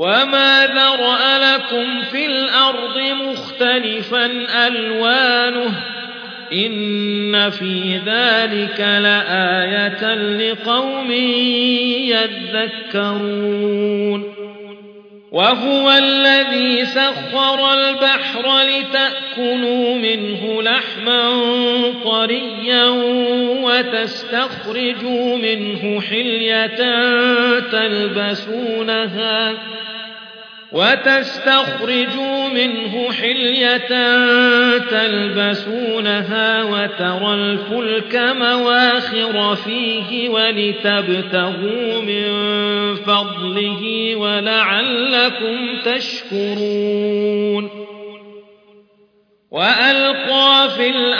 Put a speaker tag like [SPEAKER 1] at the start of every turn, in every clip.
[SPEAKER 1] وما ذرا لكم في الأرض مختلفا ألوانه إن في ذلك لآية لقوم يذكرون وهو الذي سخر البحر لتأكلوا منه لحما طريا وتستخرجوا منه حلية تلبسونها وتستخرجوا منه حلية تلبسونها وترى الفلك مواخر فيه ولتبتغوا من فضله ولعلكم تشكرون. وألقى في الأرض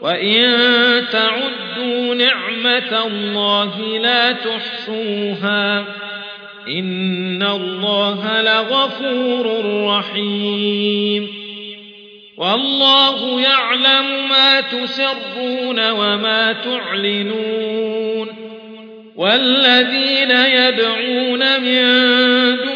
[SPEAKER 1] وإن تعدوا نعمة الله لا تحصوها إن الله لغفور رحيم والله يعلم ما تسرون وما تعلنون والذين يدعون من دون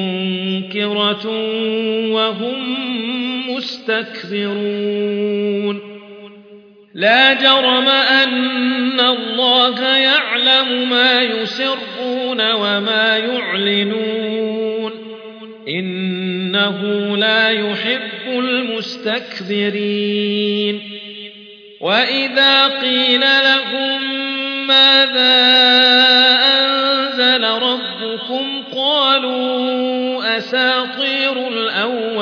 [SPEAKER 1] منكرة وهم مستكبرون. لا جرم أن الله يعلم ما يسرون وما يعلنون. إنه لا يحب المستكبرين. وإذا قيل لهم ماذا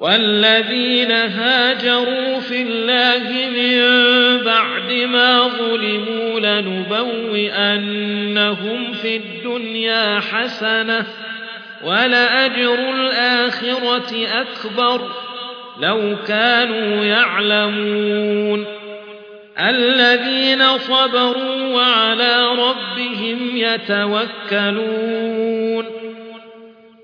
[SPEAKER 1] والذين هاجروا في الله من بعد ما ظلموا لنبوئنهم في الدنيا حسنة ولأجر الآخرة أكبر لو كانوا يعلمون. الذين صبروا وعلى ربهم يتوكلون.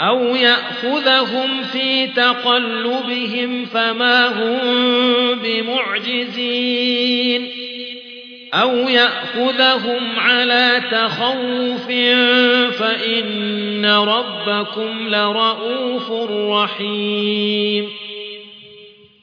[SPEAKER 1] أو يأخذهم في تقلبهم فما هم بمعجزين أو يأخذهم على تخوف فإن ربكم لرءوف رحيم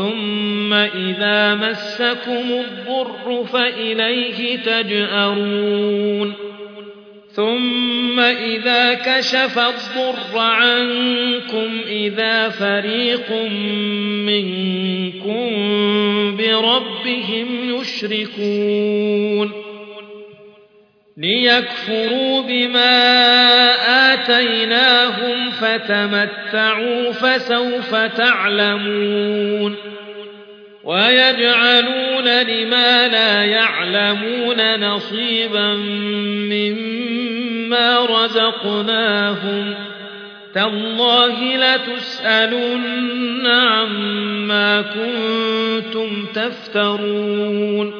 [SPEAKER 1] ثم إذا مسكم الضر فإليه تجارون ثم إذا كشف الضر عنكم إذا فريق منكم بربهم يشركون ليكفروا بما آتيناهم فتمتعوا فسوف تعلمون ويجعلون لما لا يعلمون نصيبا مما رزقناهم تالله لتسألن عما كنتم تفترون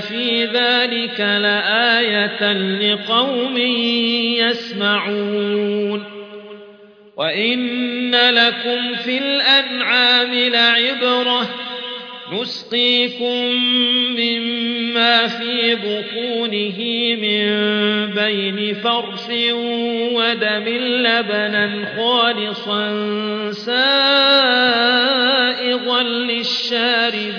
[SPEAKER 1] في ذلك لآية لقوم يسمعون وإن لكم في الأنعام لعبرة نسقيكم مما في بطونه من بين فرث ودم لبنا خالصا سائغا للشاربين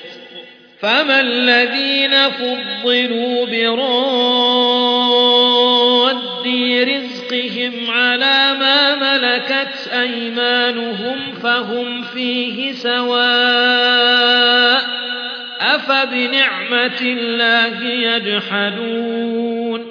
[SPEAKER 1] فما الذين فضلوا براد رزقهم على ما ملكت أيمانهم فهم فيه سواء أفبنعمة الله يجحدون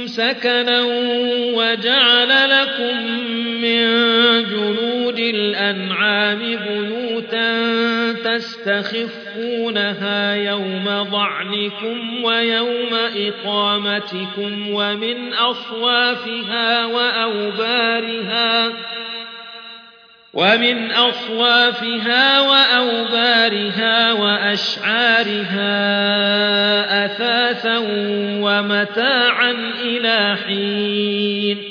[SPEAKER 1] سكنا وجعل لكم من جلود الأنعام بيوتا تستخفونها يوم ضعنكم ويوم إقامتكم ومن أصوافها وأوبارها ومن أصوافها وأوبارها وأشعارها أثاثا ومتاعا إلى حين.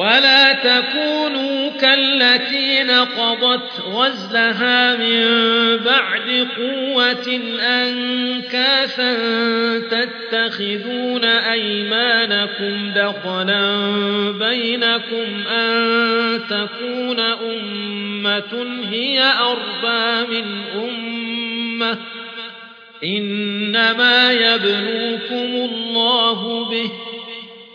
[SPEAKER 1] ولا تكونوا كالتي نقضت غزلها من بعد قوة أنكاثا تتخذون أيمانكم دخلا بينكم أن تكون أمة هي أربى من أمة إنما يبلوكم الله به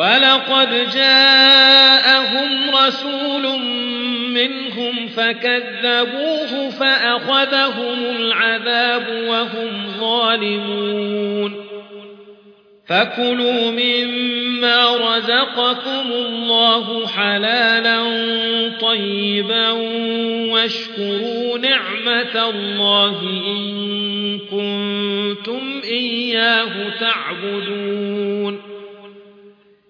[SPEAKER 1] ولقد جاءهم رسول منهم فكذبوه فأخذهم العذاب وهم ظالمون فكلوا مما رزقكم الله حلالا طيبا واشكروا نعمة الله إن كنتم إياه تعبدون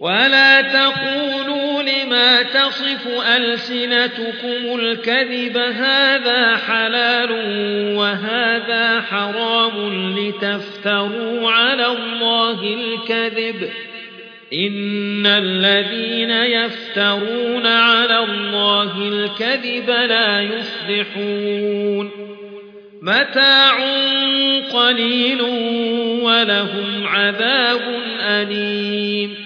[SPEAKER 1] ولا تقولوا لما تصف ألسنتكم الكذب هذا حلال وهذا حرام لتفتروا على الله الكذب إن الذين يفترون على الله الكذب لا يفلحون متاع قليل ولهم عذاب أليم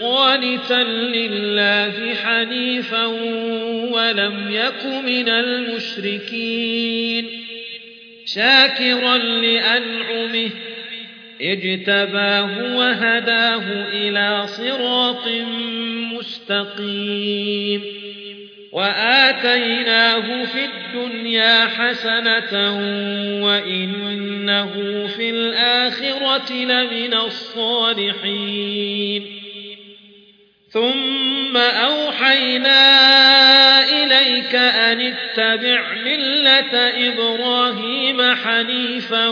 [SPEAKER 1] قانتا لله حنيفا ولم يك من المشركين شاكرا لأنعمه اجتباه وهداه إلى صراط مستقيم واتيناه في الدنيا حسنة وإنه في الآخرة لمن الصالحين ثم أوحينا إليك أن اتبع ملة إبراهيم حنيفا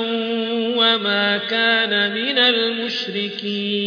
[SPEAKER 1] وما كان من المشركين